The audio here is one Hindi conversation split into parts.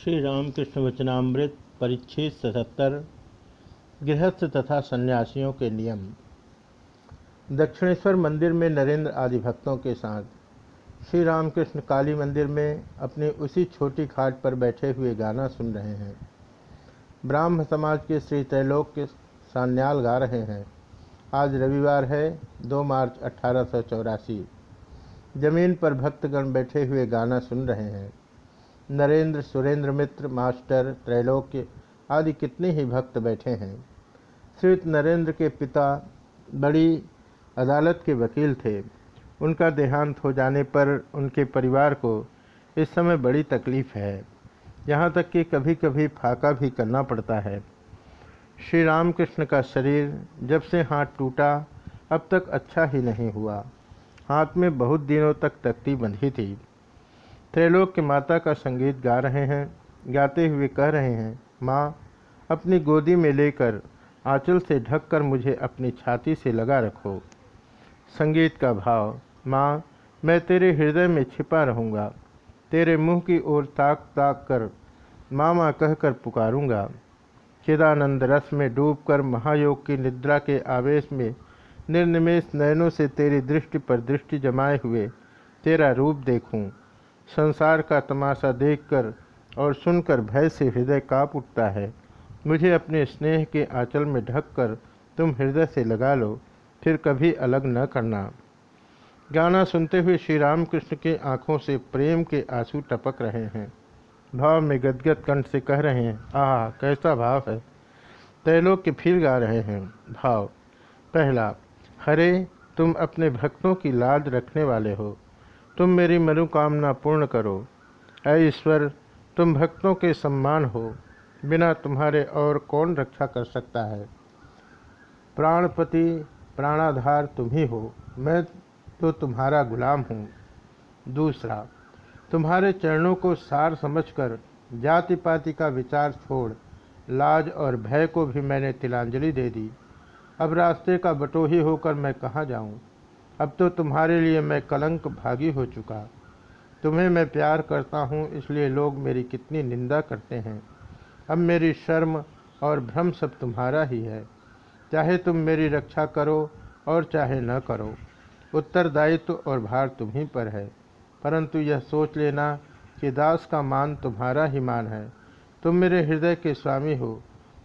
श्री रामकृष्ण वचनामृत परिच्छेद सतहत्तर, गृहस्थ तथा सन्यासियों के नियम। दक्षिणेश्वर मंदिर में नरेंद्र आदि भक्तों के साथ श्री रामकृष्ण काली मंदिर में अपनी उसी छोटी खाट पर बैठे हुए गाना सुन रहे हैं। ब्राह्म समाज के श्री त्रैलोक के सान्याल गा रहे हैं। आज रविवार है, दो मार्च अठारह ज़मीन पर भक्तगण बैठे हुए गाना सुन रहे हैं। नरेंद्र सुरेंद्र मित्र, मास्टर, त्रैलोक्य आदि कितने ही भक्त बैठे हैं। श्रीयुक्त नरेंद्र के पिता बड़ी अदालत के वकील थे। उनका देहांत हो जाने पर उनके परिवार को इस समय बड़ी तकलीफ़ है। यहाँ तक कि कभी कभी फाका भी करना पड़ता है। श्री रामकृष्ण का शरीर जब से हाथ टूटा, अब तक अच्छा ही नहीं हुआ। हाथ में बहुत दिनों तक तख्ती बंधी थी। त्रैलोक के माता का संगीत गा रहे हैं, गाते हुए कह रहे हैं, माँ, अपनी गोदी में लेकर आंचल से ढककर मुझे अपनी छाती से लगा रखो। संगीत का भाव, माँ, मैं तेरे हृदय में छिपा रहूँगा, तेरे मुँह की ओर ताक ताक कर माँ माँ कहकर पुकारूँगा। चिदानंद रस में डूबकर महायोग की निद्रा के आवेश में निर्निमेश नयनों से तेरी दृष्टि पर दृष्टि जमाए हुए तेरा रूप देखूँ। संसार का तमाशा देखकर और सुनकर भय से हृदय काँप उठता है। मुझे अपने स्नेह के आंचल में ढककर तुम हृदय से लगा लो, फिर कभी अलग न करना। गाना सुनते हुए श्री रामकृष्ण के आँखों से प्रेम के आँसू टपक रहे हैं। भाव में गदगद कंठ से कह रहे हैं, आह, कैसा भाव है। तैलोक के फिर गा रहे हैं। भाव, पहला, हरे, तुम अपने भक्तों की लाद रखने वाले हो। तुम मेरी मनोकामना पूर्ण करो। ऐ ईश्वर, तुम भक्तों के सम्मान हो। बिना तुम्हारे और कौन रक्षा कर सकता है? प्राणपति, प्राणाधार तुम ही हो। मैं तो तुम्हारा गुलाम हूँ। दूसरा, तुम्हारे चरणों को सार समझकर जाति पाति का विचार छोड़, लाज और भय को भी मैंने तिलांजलि दे दी। अब रास्ते का बटोही होकर मैं कहाँ जाऊँ? अब तो तुम्हारे लिए मैं कलंक भागी हो चुका। तुम्हें मैं प्यार करता हूँ, इसलिए लोग मेरी कितनी निंदा करते हैं। अब मेरी शर्म और भ्रम सब तुम्हारा ही है। चाहे तुम मेरी रक्षा करो और चाहे न करो, उत्तरदायित्व और भार तुम्ही पर है। परंतु यह सोच लेना कि दास का मान तुम्हारा ही मान है। तुम मेरे हृदय के स्वामी हो।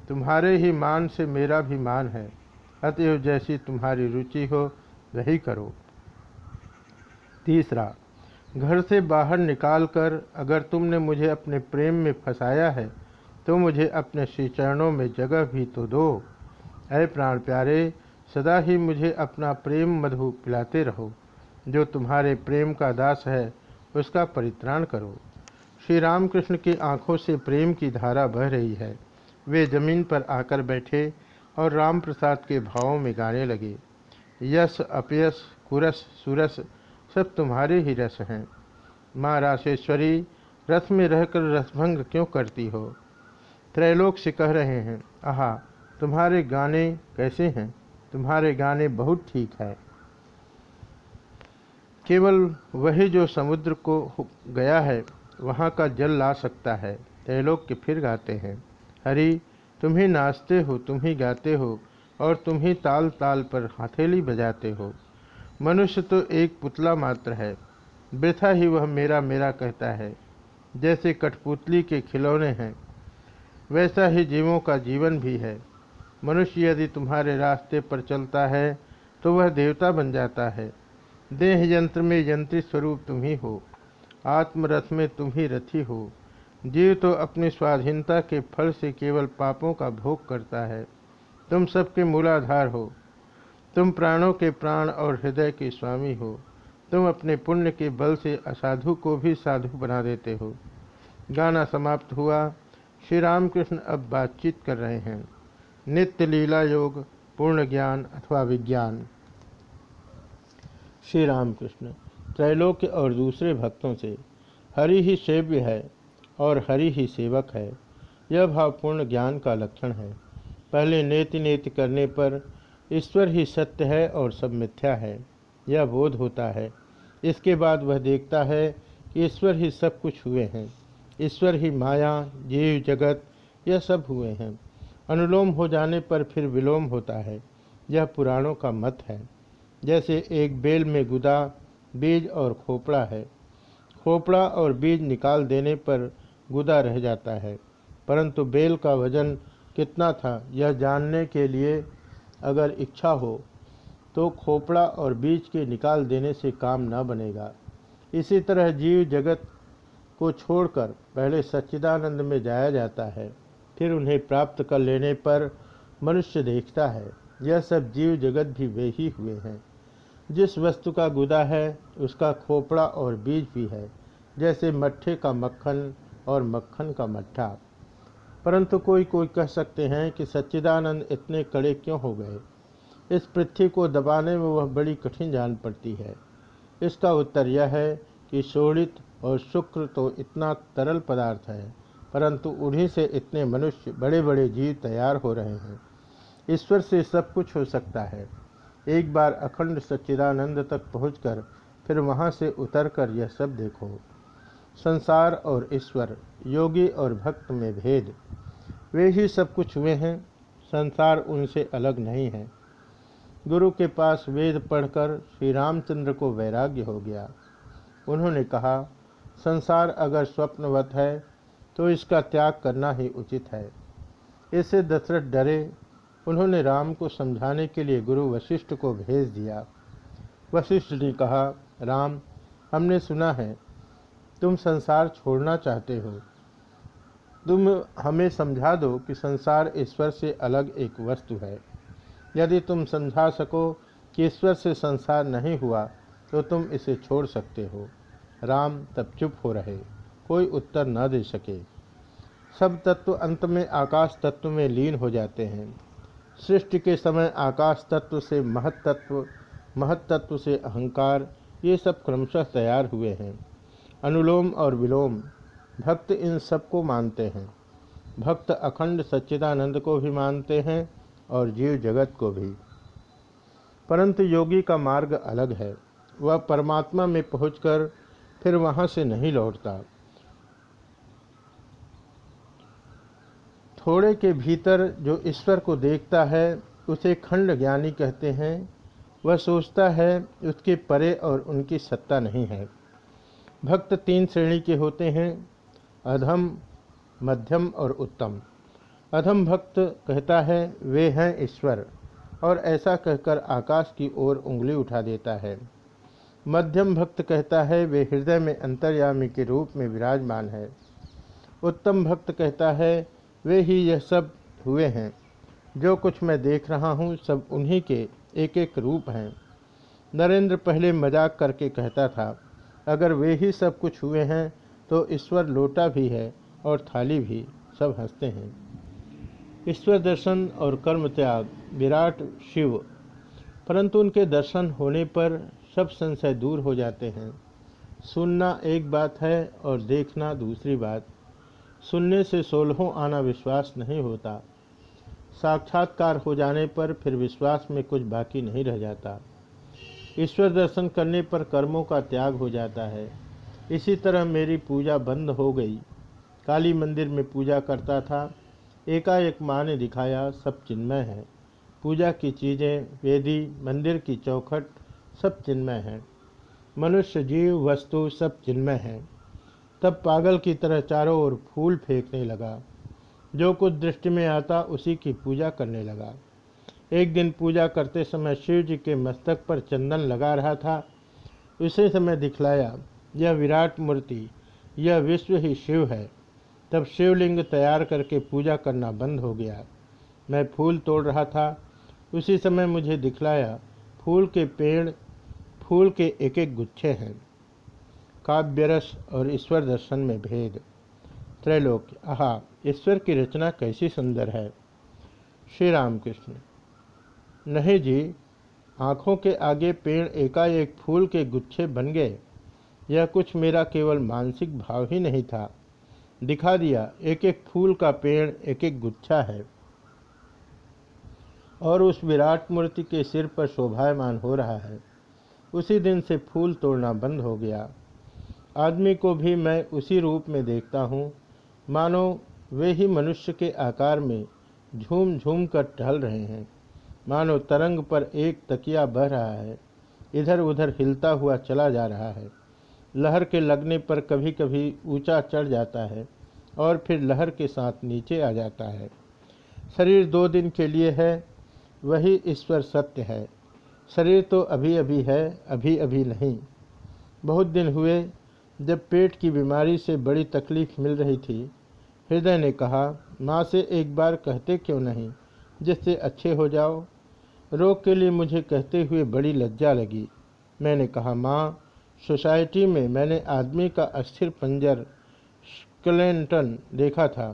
तुम्हारे ही मान से मेरा भी मान है। अतएव जैसी तुम्हारी रुचि हो वही करो। तीसरा, घर से बाहर निकालकर अगर तुमने मुझे अपने प्रेम में फंसाया है तो मुझे अपने श्री चरणों में जगह भी तो दो। अय प्राण प्यारे, सदा ही मुझे अपना प्रेम मधु पिलाते रहो। जो तुम्हारे प्रेम का दास है, उसका परित्राण करो। श्री रामकृष्ण की आँखों से प्रेम की धारा बह रही है। वे ज़मीन पर आकर बैठे और राम प्रसाद के भावों में गाने लगे। यश, अपयश, कुरस, सुरस, सब तुम्हारे ही रस हैं। माँ राशेश्वरी रस में रहकर रसभंग क्यों करती हो? त्रैलोक से कह रहे हैं। आहा, तुम्हारे गाने कैसे हैं? तुम्हारे गाने बहुत ठीक है। केवल वही जो समुद्र को गया है, वहाँ का जल ला सकता है। त्रैलोक के फिर गाते हैं। हरी, तुम ही नाचते हो, तुम ही गाते हो। और तुम ही ताल ताल पर हथेली बजाते हो। मनुष्य तो एक पुतला मात्र है। वृथा ही वह मेरा मेरा कहता है, जैसे कठपुतली के खिलौने हैं। वैसा ही जीवों का जीवन भी है। मनुष्य यदि तुम्हारे रास्ते पर चलता है तो वह देवता बन जाता है। देह यंत्र में यंत्री स्वरूप तुम ही हो। आत्मरथ में तुम ही रथी हो। जीव तो अपनी स्वाधीनता के फल से केवल पापों का भोग करता है। तुम सबके मूलाधार हो। तुम प्राणों के प्राण और हृदय के स्वामी हो। तुम अपने पुण्य के बल से असाधु को भी साधु बना देते हो। गाना समाप्त हुआ। श्री रामकृष्ण अब बातचीत कर रहे हैं। नित्य लीला योग, पूर्ण ज्ञान अथवा विज्ञान। श्री रामकृष्ण त्रैलोक्य और दूसरे भक्तों से, हरि ही सेव्य है और हरि ही सेवक है। यह भाव पूर्ण ज्ञान का लक्षण है। पहले नेति नेति करने पर ईश्वर ही सत्य है और सब मिथ्या है। यह बोध होता है। इसके बाद वह देखता है कि ईश्वर ही सब कुछ हुए हैं। ईश्वर ही माया, जीव, जगत, यह सब हुए हैं। अनुलोम हो जाने पर फिर विलोम होता है। यह पुराणों का मत है। जैसे एक बेल में गुदा, बीज और खोपड़ा है। खोपड़ा और बीज निकाल देने पर गुदा रह जाता है। परंतु बेल का वज़न कितना था, यह जानने के लिए अगर इच्छा हो तो खोपड़ा और बीज के निकाल देने से काम न बनेगा। इसी तरह जीव जगत को छोड़कर पहले सच्चिदानंद में जाया जाता है, फिर उन्हें प्राप्त कर लेने पर मनुष्य देखता है। यह सब जीव जगत भी वे ही हुए हैं। जिस वस्तु का गुदा है, उसका खोपड़ा और बीज भी है, जैसे मट्ठे का मक्खन और मक्खन का मट्ठा। परंतु कोई कोई कह सकते हैं कि सच्चिदानंद इतने कड़े क्यों हो गए? इस पृथ्वी को दबाने में वह बड़ी कठिन जान पड़ती है। इसका उत्तर यह है कि शोणित और शुक्र तो इतना तरल पदार्थ है, परंतु उन्हीं से इतने मनुष्य बड़े बड़े जीव तैयार हो रहे हैं। ईश्वर से सब कुछ हो सकता है। एक बार अखंड सच्चिदानंद तक पहुंचकर फिर वहाँ से उतरकर यह सब देखो। संसार और ईश्वर, योगी और भक्त में भेद। वे ही सब कुछ हुए हैं। संसार उनसे अलग नहीं है। गुरु के पास वेद पढ़कर श्री रामचंद्र को वैराग्य हो गया। उन्होंने कहा, संसार अगर स्वप्नवत है तो इसका त्याग करना ही उचित है। इससे दशरथ डरे। उन्होंने राम को समझाने के लिए गुरु वशिष्ठ को भेज दिया। वशिष्ठ ने कहा, राम, हमने सुना है, तुम संसार छोड़ना चाहते हो। तुम हमें समझा दो कि संसार ईश्वर से अलग एक वस्तु है। यदि तुम समझा सको कि ईश्वर से संसार नहीं हुआ तो तुम इसे छोड़ सकते हो। राम तब चुप हो रहे। कोई उत्तर न दे सके। सब तत्व अंत में आकाश तत्व में लीन हो जाते हैं। सृष्टि के समय आकाश तत्व से महत्त्व महत्त्व से अहंकार, ये सब क्रमशः तैयार हुए हैं। अनुलोम और विलोम भक्त इन सबको मानते हैं। भक्त अखंड सच्चिदानंद को भी मानते हैं और जीव जगत को भी। परंतु योगी का मार्ग अलग है। वह परमात्मा में पहुंचकर फिर वहाँ से नहीं लौटता। थोड़े के भीतर जो ईश्वर को देखता है, उसे खंड ज्ञानी कहते हैं। वह सोचता है, उसके परे और उनकी सत्ता नहीं है। भक्त तीन श्रेणी के होते हैं। अधम, मध्यम और उत्तम। अधम भक्त कहता है, वे हैं ईश्वर, और ऐसा कहकर आकाश की ओर उंगली उठा देता है। मध्यम भक्त कहता है, वे हृदय में अंतर्यामी के रूप में विराजमान है। उत्तम भक्त कहता है, वे ही यह सब हुए हैं। जो कुछ मैं देख रहा हूँ, सब उन्हीं के एक एक रूप हैं। नरेंद्र पहले मज़ाक करके कहता था, अगर वे ही सब कुछ हुए हैं तो ईश्वर लोटा भी है और थाली भी, सब हँसते हैं। ईश्वर दर्शन और कर्म त्याग विराट शिव। परंतु उनके दर्शन होने पर सब संशय दूर हो जाते हैं। सुनना एक बात है और देखना दूसरी बात। सुनने से सोलहों आना विश्वास नहीं होता। साक्षात्कार हो जाने पर फिर विश्वास में कुछ बाकी नहीं रह जाता। ईश्वर दर्शन करने पर कर्मों का त्याग हो जाता है। इसी तरह मेरी पूजा बंद हो गई। काली मंदिर में पूजा करता था। एकाएक माँ ने दिखाया, सब चिन्मय है। पूजा की चीज़ें, वेदी, मंदिर की चौखट, सब चिन्मय हैं। मनुष्य जीव, वस्तु, सब चिन्मय हैं। तब पागल की तरह चारों ओर फूल फेंकने लगा। जो कुछ दृष्टि में आता, उसी की पूजा करने लगा। एक दिन पूजा करते समय शिव जी के मस्तक पर चंदन लगा रहा था। उसी समय दिखलाया। यह विराट मूर्ति, यह विश्व ही शिव है। तब शिवलिंग तैयार करके पूजा करना बंद हो गया। मैं फूल तोड़ रहा था। उसी समय मुझे दिखलाया, फूल के पेड़, फूल के एक एक गुच्छे हैं। काव्यरस और ईश्वर दर्शन में भेद। त्रैलोक, आहा, ईश्वर की रचना कैसी सुंदर है। श्री राम कृष्ण नहीं जी, आँखों के आगे पेड़ एकाएक फूल के गुच्छे बन गए। यह कुछ मेरा केवल मानसिक भाव ही नहीं था। दिखा दिया एक एक फूल का पेड़ एक एक गुच्छा है। और उस विराट मूर्ति के सिर पर शोभायमान हो रहा है। उसी दिन से फूल तोड़ना बंद हो गया। आदमी को भी मैं उसी रूप में देखता हूँ। मानो, वे ही मनुष्य के आकार में झूम झूम कर टहल रहे हैं। मानो, तरंग पर एक तकिया बह रहा है। इधर उधर हिलता हुआ चला जा रहा है। लहर के लगने पर कभी कभी ऊँचा चढ़ जाता है और फिर लहर के साथ नीचे आ जाता है। शरीर दो दिन के लिए है, वही ईश्वर सत्य है। शरीर तो अभी अभी है अभी अभी नहीं। बहुत दिन हुए, जब पेट की बीमारी से बड़ी तकलीफ़ मिल रही थी। हृदय ने कहा, माँ से एक बार कहते क्यों नहीं? जिससे अच्छे हो जाओ। रोग के लिए मुझे कहते हुए बड़ी लज्जा लगी। मैंने कहा, माँ सोसाइटी में मैंने आदमी का अस्थिर पंजर स्केलेंटन देखा था।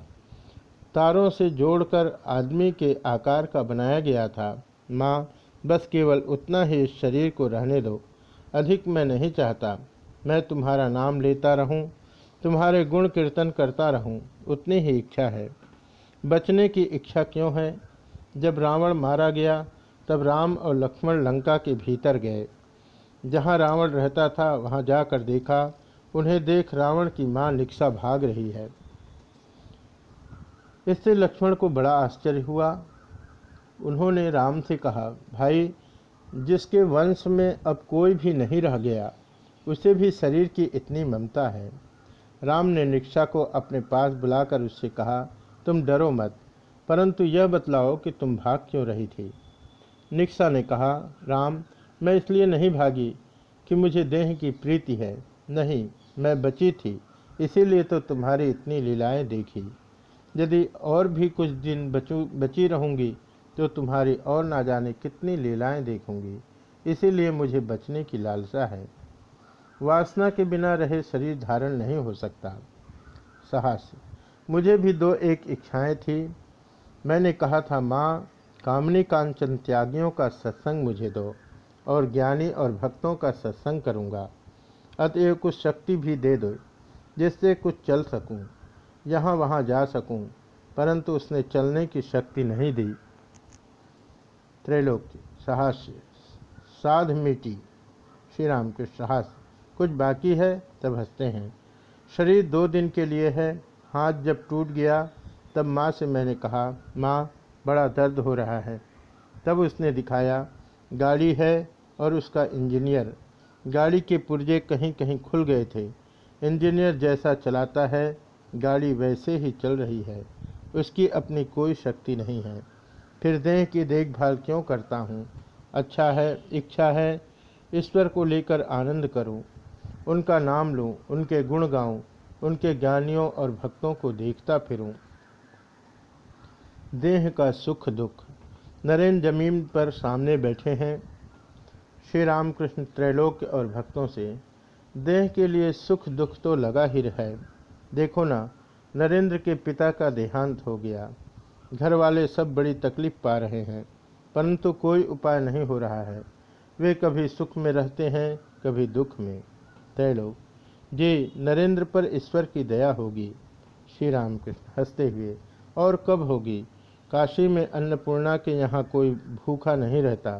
तारों से जोड़कर आदमी के आकार का बनाया गया था। माँ बस केवल उतना ही इस शरीर को रहने दो। अधिक मैं नहीं चाहता। मैं तुम्हारा नाम लेता रहूँ, तुम्हारे गुण कीर्तन करता रहूँ, उतनी ही इच्छा है। बचने की इच्छा क्यों है? जब रावण मारा गया तब राम और लक्ष्मण लंका के भीतर गए। जहाँ रावण रहता था, वहाँ जाकर देखा। उन्हें देख रावण की माँ निक्सा भाग रही है। इससे लक्ष्मण को बड़ा आश्चर्य हुआ। उन्होंने राम से कहा, भाई, जिसके वंश में अब कोई भी नहीं रह गया, उसे भी शरीर की इतनी ममता है। राम ने निक्षा को अपने पास बुलाकर उससे कहा, तुम डरो मत, परंतु यह बतलाओ कि तुम भाग क्यों रही थी? निक्षा ने कहा, राम मैं इसलिए नहीं भागी कि मुझे देह की प्रीति है। नहीं, मैं बची थी, इसीलिए तो तुम्हारी इतनी लीलाएँ देखी। यदि और भी कुछ दिन बचू, बची रहूँगी तो तुम्हारी और ना जाने कितनी लीलाएँ देखूँगी। इसीलिए मुझे बचने की लालसा है। वासना के बिना रहे शरीर धारण नहीं हो सकता। साहस, मुझे भी दो एक इच्छाएँ थी। मैंने कहा था, माँ कामनी कांचन त्यागियों का सत्संग मुझे दो। और ज्ञानी और भक्तों का सत्संग करूँगा। अतएव कुछ शक्ति भी दे दो जिससे कुछ चल सकूँ, यहाँ वहाँ जा सकूँ, परंतु उसने चलने की शक्ति नहीं दी। त्रैलोक्य साहस्य साध मिटी श्री राम के साहस कुछ बाकी है तब हँसते हैं। शरीर दो दिन के लिए है हाथ जब टूट गया तब माँ से मैंने कहा माँ बड़ा दर्द हो रहा है। तब उसने दिखाया गाड़ी है और उसका इंजीनियर। गाड़ी के पुर्जे कहीं कहीं खुल गए थे। इंजीनियर जैसा चलाता है, गाड़ी वैसे ही चल रही है। उसकी अपनी कोई शक्ति नहीं है। फिर देह की देखभाल क्यों करता हूँ? अच्छा है, इच्छा है, ईश्वर को लेकर आनंद करूँ। उनका नाम लूँ, उनके गुण गाऊँ, उनके ज्ञानियों और भक्तों को देखता फिरूँ। देह का सुख दुख नरेंद्र ज़मीन पर सामने बैठे हैं। श्री रामकृष्ण त्रैलोक्य और भक्तों से, देह के लिए सुख दुख तो लगा ही है देखो ना, नरेंद्र के पिता का देहांत हो गया। घर वाले सब बड़ी तकलीफ़ पा रहे हैं, परंतु कोई उपाय नहीं हो रहा है। वे कभी सुख में रहते हैं, कभी दुख में। त्रैलोक, जी, नरेंद्र पर ईश्वर की दया होगी। श्री राम कृष्ण हँसते हुए, और कब होगी? काशी में अन्नपूर्णा के यहाँ कोई भूखा नहीं रहता,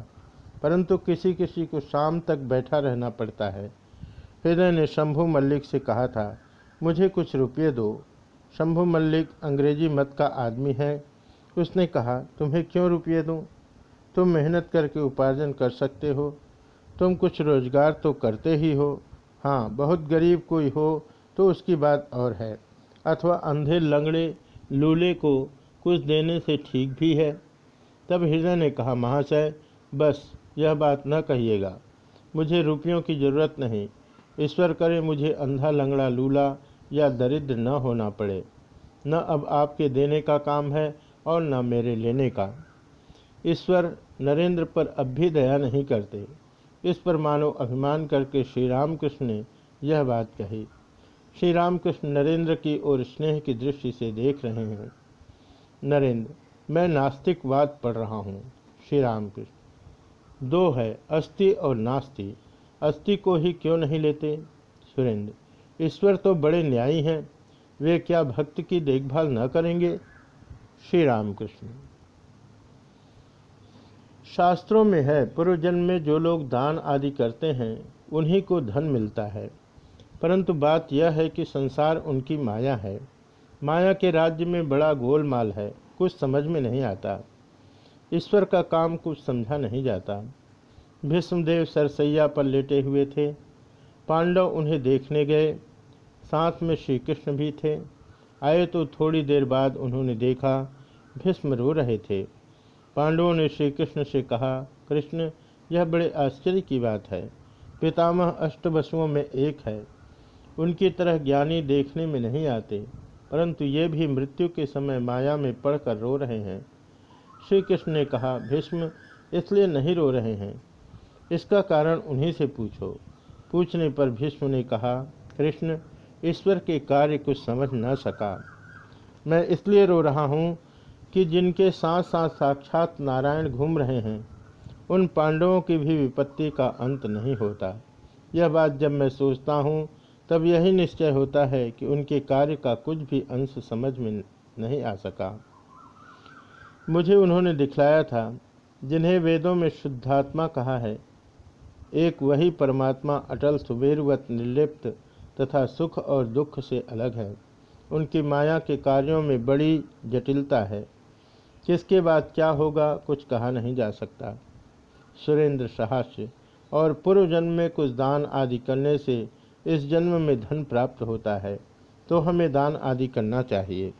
परंतु किसी किसी को शाम तक बैठा रहना पड़ता है। हृदय ने शंभू मल्लिक से कहा था, मुझे कुछ रुपये दो। शंभु मल्लिक अंग्रेज़ी मत का आदमी है। उसने कहा, तुम्हें क्यों रुपये दूँ? तुम मेहनत करके उपार्जन कर सकते हो। तुम कुछ रोज़गार तो करते ही हो। हाँ बहुत गरीब कोई हो तो उसकी बात और है। अथवा अंधे लंगड़े, लूले को कुछ देने से ठीक भी है। तब हृदय ने कहा, महाशय, बस, यह बात न कहिएगा। मुझे रुपयों की ज़रूरत नहीं। ईश्वर करे मुझे अंधा लंगड़ा लूला या दरिद्र न होना पड़े। न अब आपके देने का काम है और न मेरे लेने का। ईश्वर नरेंद्र पर अब भी दया नहीं करते। इस पर मानो अभिमान करके श्री रामकृष्ण ने यह बात कही। श्री रामकृष्ण नरेंद्र की ओर स्नेह की दृष्टि से देख रहे हैं। नरेंद्र, मैं नास्तिकवाद पढ़ रहा हूँ। श्री रामकृष्ण, दो है, अस्थि और नास्ति। अस्थि को ही क्यों नहीं लेते? सुरेंद्र, ईश्वर तो बड़े न्यायी हैं, वे क्या भक्त की देखभाल न करेंगे? श्री रामकृष्ण, शास्त्रों में है पूर्वजन्म में जो लोग दान आदि करते हैं, उन्हीं को धन मिलता है। परंतु बात यह है कि संसार उनकी माया है। माया के राज्य में बड़ा गोलमाल है, कुछ समझ में नहीं आता। ईश्वर का काम कुछ समझा नहीं जाता। भीष्मदेव सरसैया पर लेटे हुए थे। पांडव उन्हें देखने गए। साथ में श्री कृष्ण भी थे। आए तो थोड़ी देर बाद उन्होंने देखा, भीष्म रो रहे थे। पांडवों ने श्री कृष्ण से कहा, कृष्ण, यह बड़े आश्चर्य की बात है। पितामह अष्टवसुओं में एक है। उनकी तरह ज्ञानी देखने में नहीं आते। परंतु ये भी मृत्यु के समय माया में पड़कर रो रहे हैं। श्री कृष्ण ने कहा, भीष्म, इसलिए नहीं रो रहे हैं। इसका कारण उन्हीं से पूछो। पूछने पर भीष्म ने कहा, कृष्ण, ईश्वर के कार्य कुछ समझ न सका। मैं इसलिए रो रहा हूँ कि जिनके साथ साथ साक्षात नारायण घूम रहे हैं, उन पांडवों की भी विपत्ति का अंत नहीं होता। यह बात जब मैं सोचता हूँ तब यही निश्चय होता है कि उनके कार्य का कुछ भी अंश समझ में नहीं आ सका। मुझे उन्होंने दिखलाया था, जिन्हें वेदों में शुद्धात्मा कहा है। एक वही परमात्मा अटल सुबेरवत निर्लिप्त तथा सुख और दुख से अलग है। उनकी माया के कार्यों में बड़ी जटिलता है। किसके बाद क्या होगा, कुछ कहा नहीं जा सकता। सुरेंद्र सहास्य, और पूर्व जन्म में कुछ दान आदि करने से इस जन्म में धन प्राप्त होता है तो हमें दान आदि करना चाहिए।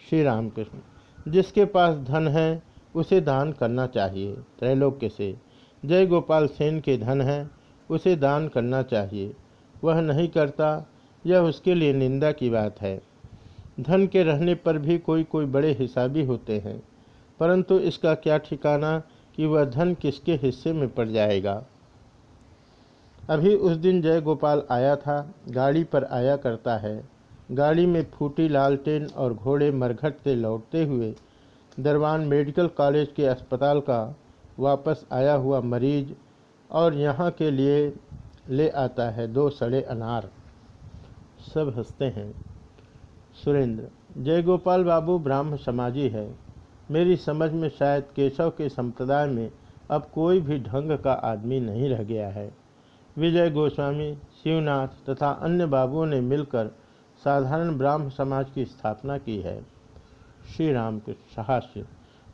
श्री रामकृष्ण जिसके पास धन है, उसे दान करना चाहिए। त्रैलोक्य से, जय गोपाल सेन के धन है, उसे दान करना चाहिए। वह नहीं करता, यह उसके लिए निंदा की बात है। धन के रहने पर भी कोई कोई बड़े हिसाबी होते हैं, परंतु इसका क्या ठिकाना कि वह धन किसके हिस्से में पड़ जाएगा? अभी उस दिन जय गोपाल आया था, गाड़ी पर आया करता है। गाड़ी में फूटी लालटेन और घोड़े मरघट से लौटते हुए दरबान मेडिकल कॉलेज के अस्पताल का वापस आया हुआ मरीज़ और यहाँ के लिए ले आता है दो सड़े अनार। सब हँसते हैं। सुरेंद्र जय गोपाल बाबू ब्राह्म समाजी है। मेरी समझ में शायद केशव के संप्रदाय में अब कोई भी ढंग का आदमी नहीं रह गया है। विजय गोस्वामी, शिवनाथ तथा अन्य बाबुओं ने मिलकर साधारण ब्राह्म समाज की स्थापना की है। श्री राम के साहस्य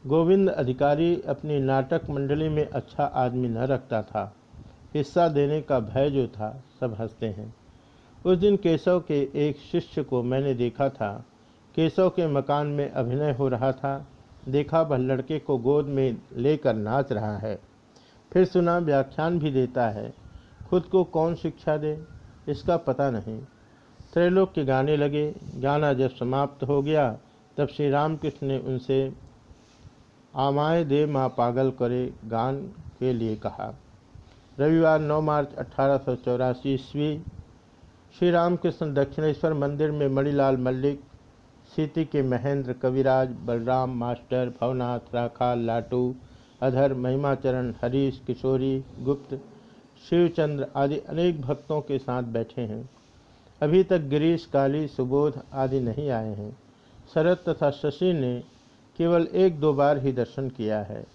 गोविंद अधिकारी अपनी नाटक मंडली में अच्छा आदमी न रखता था। हिस्सा देने का भय जो था, सब हँसते हैं। उस दिन केशव के एक शिष्य को मैंने देखा था। केशव के मकान में अभिनय हो रहा था। देखा वह लड़के को गोद में लेकर नाच रहा है। फिर सुना व्याख्यान भी देता है। खुद को कौन शिक्षा दे, इसका पता नहीं। त्रैलोक के गाने लगे, गाना जब समाप्त हो गया, तब श्री रामकृष्ण ने उनसे, आमाए दे माँ पागल करे गान के लिए कहा। रविवार 9 मार्च अठारह सौ ईस्वी, श्री रामकृष्ण दक्षिणेश्वर मंदिर में मणिलाल मल्लिक सीति के महेंद्र कविराज, बलराम मास्टर, भवनाथ, राखाल लाटू, अधर महिमाचरण, हरीश किशोरी, गुप्त शिवचंद्र आदि अनेक भक्तों के साथ बैठे हैं। अभी तक गिरीश, काली, सुबोध आदि नहीं आए हैं। शरद तथा शशि ने केवल एक दो बार ही दर्शन किया है।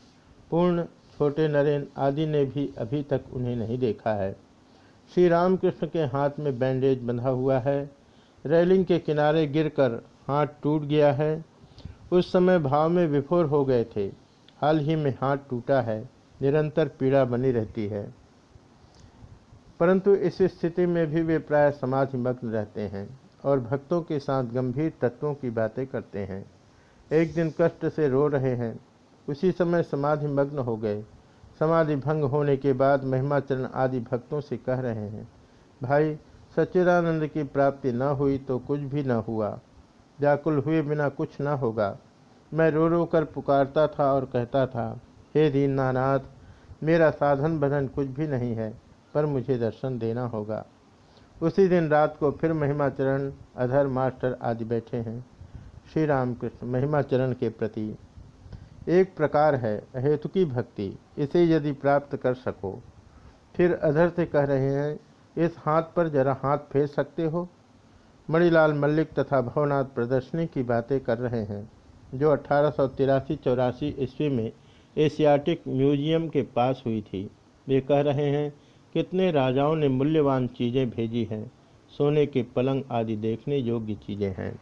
पूर्ण, छोटे नरेन आदि ने भी अभी तक उन्हें नहीं देखा है। श्री रामकृष्ण के हाथ में बैंडेज बंधा हुआ है। रेलिंग के किनारे गिरकर हाथ टूट गया है। उस समय भाव में विफोर हो गए थे। हाल ही में हाथ टूटा है। निरंतर पीड़ा बनी रहती है। परंतु इस स्थिति में भी वे प्राय समाधि मग्न रहते हैं और भक्तों के साथ गंभीर तत्वों की बातें करते हैं। एक दिन कष्ट से रो रहे हैं। उसी समय समाधि मग्न हो गए। समाधि भंग होने के बाद महिमाचरण आदि भक्तों से कह रहे हैं, भाई, सच्चिदानंद की प्राप्ति न हुई तो कुछ भी न हुआ। व्याकुल हुए बिना कुछ न होगा। मैं रो रो कर पुकारता था और कहता था, हे दीनानाथ मेरा साधन बधन कुछ भी नहीं है। पर मुझे दर्शन देना होगा। उसी दिन रात को फिर महिमाचरण, अधर मास्टर आदि बैठे हैं। श्री रामकृष्ण महिमाचरण के प्रति, एक प्रकार है, अहेतु की भक्ति, इसे यदि प्राप्त कर सको। फिर अधर से कह रहे हैं, इस हाथ पर जरा हाथ फेर सकते हो? मणिलाल मल्लिक तथा भवनाथ प्रदर्शनी की बातें कर रहे हैं, जो अठारह सौ तिरासी चौरासी ईस्वी में एशियाटिक म्यूज़ियम के पास हुई थी। वे कह रहे हैं कितने राजाओं ने मूल्यवान चीज़ें भेजी हैं, सोने के पलंग आदि देखने योग्य चीज़ें हैं।